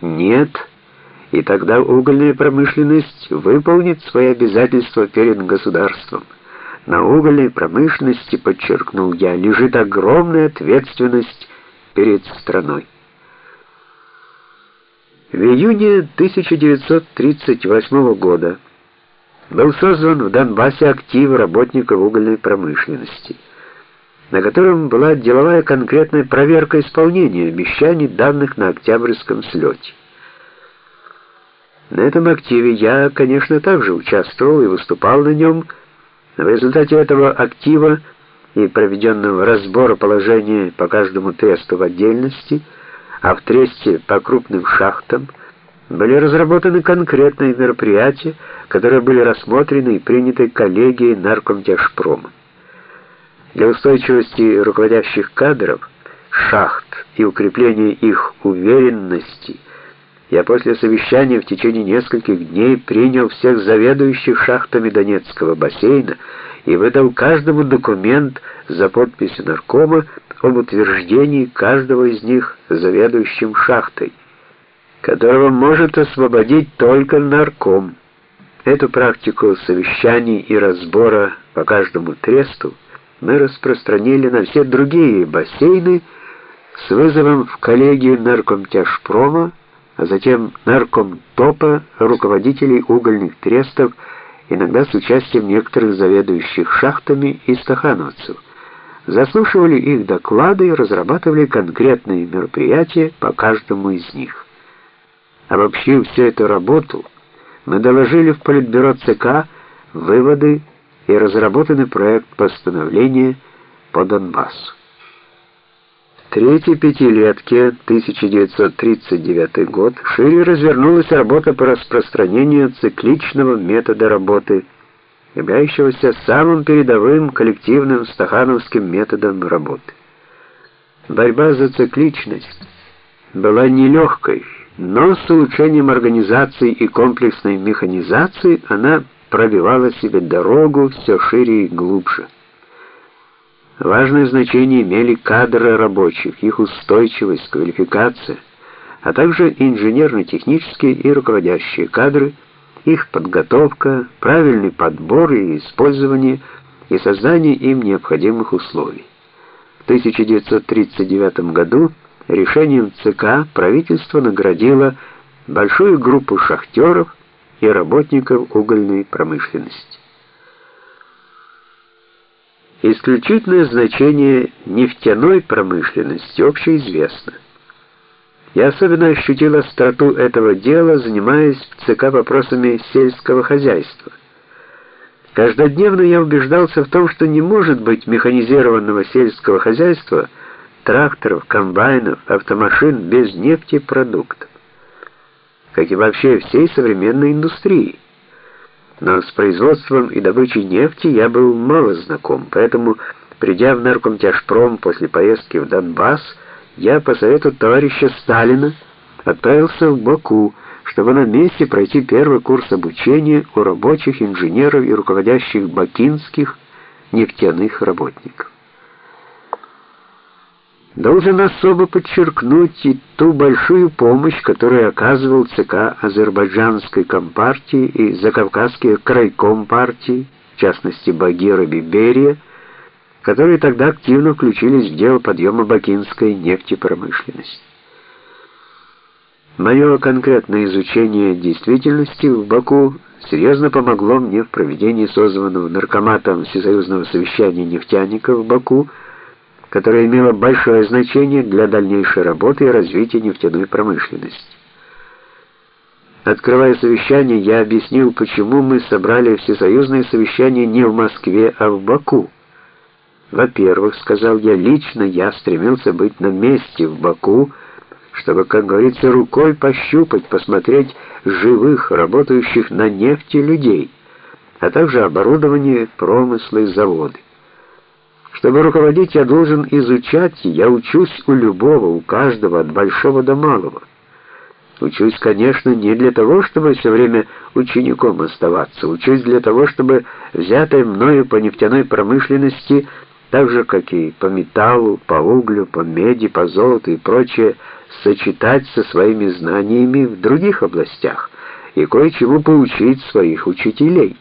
Нет. И тогда угольная промышленность выполнит свои обязательства перед государством. На угольной промышленности, подчеркнул я, лежит огромная ответственность перед страной. В июне 1938 года был создан в Донбассе актив работников угольной промышленности, на котором была деловая конкретная проверка исполнения обещаний, данных на Октябрьском слете. На этом активе я, конечно, также участвовал и выступал на нем. В результате этого актива и проведенного разбора положения по каждому тесту в отдельности – а в Тресте по крупным шахтам были разработаны конкретные мероприятия, которые были рассмотрены и приняты коллегией наркомтяжпрома. Для устойчивости руководящих кадров, шахт и укрепления их уверенности я после совещания в течение нескольких дней принял всех заведующих шахтами Донецкого бассейна и выдал каждому документ за подписью наркома об утверждении каждого из них заведующим шахтой, которого может освободить только нарком. Эту практику совещаний и разбора по каждому тресту мы распространили на все другие бассейны с вызовом в коллегию наркомтяжпрома, а затем наркомтопа руководителей угольных трестов, иногда с участием некоторых заведующих шахтами и стахановцев заслушивали их доклады и разрабатывали конкретные мероприятия по каждому из них. Обобщив всю эту работу, мы доложили в Политбюро ЦК выводы и разработанный проект постановления по Донбассу. Третьей пятилетке 1939 год шире развернулась работа по распространению цикличного метода работы являющегося самым передовым коллективным стахановским методом работы. Борьба за цикличность была нелегкой, но с улучшением организации и комплексной механизации она пробивала себе дорогу все шире и глубже. Важное значение имели кадры рабочих, их устойчивость, квалификация, а также инженерно-технические и руководящие кадры – их подготовка, правильный подбор и использование и создание им необходимых условий. В 1939 году решением ЦК правительство наградило большую группу шахтеров и работников угольной промышленности. Исключительное значение нефтяной промышленности общеизвестно. Я особенно ощутил остроту этого дела, занимаясь в ЦК вопросами сельского хозяйства. Каждодневно я убеждался в том, что не может быть механизированного сельского хозяйства, тракторов, комбайнов, автомашин без нефтепродуктов, как и вообще всей современной индустрии. Но с производством и добычей нефти я был мало знаком, поэтому, придя в Наркомтяжпром после поездки в Донбасс, я по совету товарища Сталина отправился в Баку, чтобы на месте пройти первый курс обучения у рабочих, инженеров и руководящих бакинских нефтяных работников. Должен особо подчеркнуть и ту большую помощь, которую оказывал ЦК Азербайджанской компартии и Закавказские крайком партии, в частности Багира Биберия, которые тогда активно включились в дело подъема бакинской нефтепромышленности. Мое конкретное изучение действительности в Баку серьезно помогло мне в проведении созванного наркоматом Всесоюзного совещания нефтяников в Баку, которое имело большое значение для дальнейшей работы и развития нефтяной промышленности. Открывая совещание, я объяснил, почему мы собрали всесоюзное совещание не в Москве, а в Баку. Во-первых, сказал я лично, я стремился быть на месте в Баку, чтобы, как говорится, рукой пощупать, посмотреть живых, работающих на нефти людей, а также оборудование, промыслы, заводы. Чтобы руководить, я должен изучать, я учусь у любого, у каждого, от большого до малого. Учусь, конечно, не для того, чтобы все время учеником оставаться, учусь для того, чтобы взятое мною по нефтяной промышленности так же, как и по металлу, по углю, по меди, по золоту и прочее, сочетать со своими знаниями в других областях и кое-чему поучить своих учителей.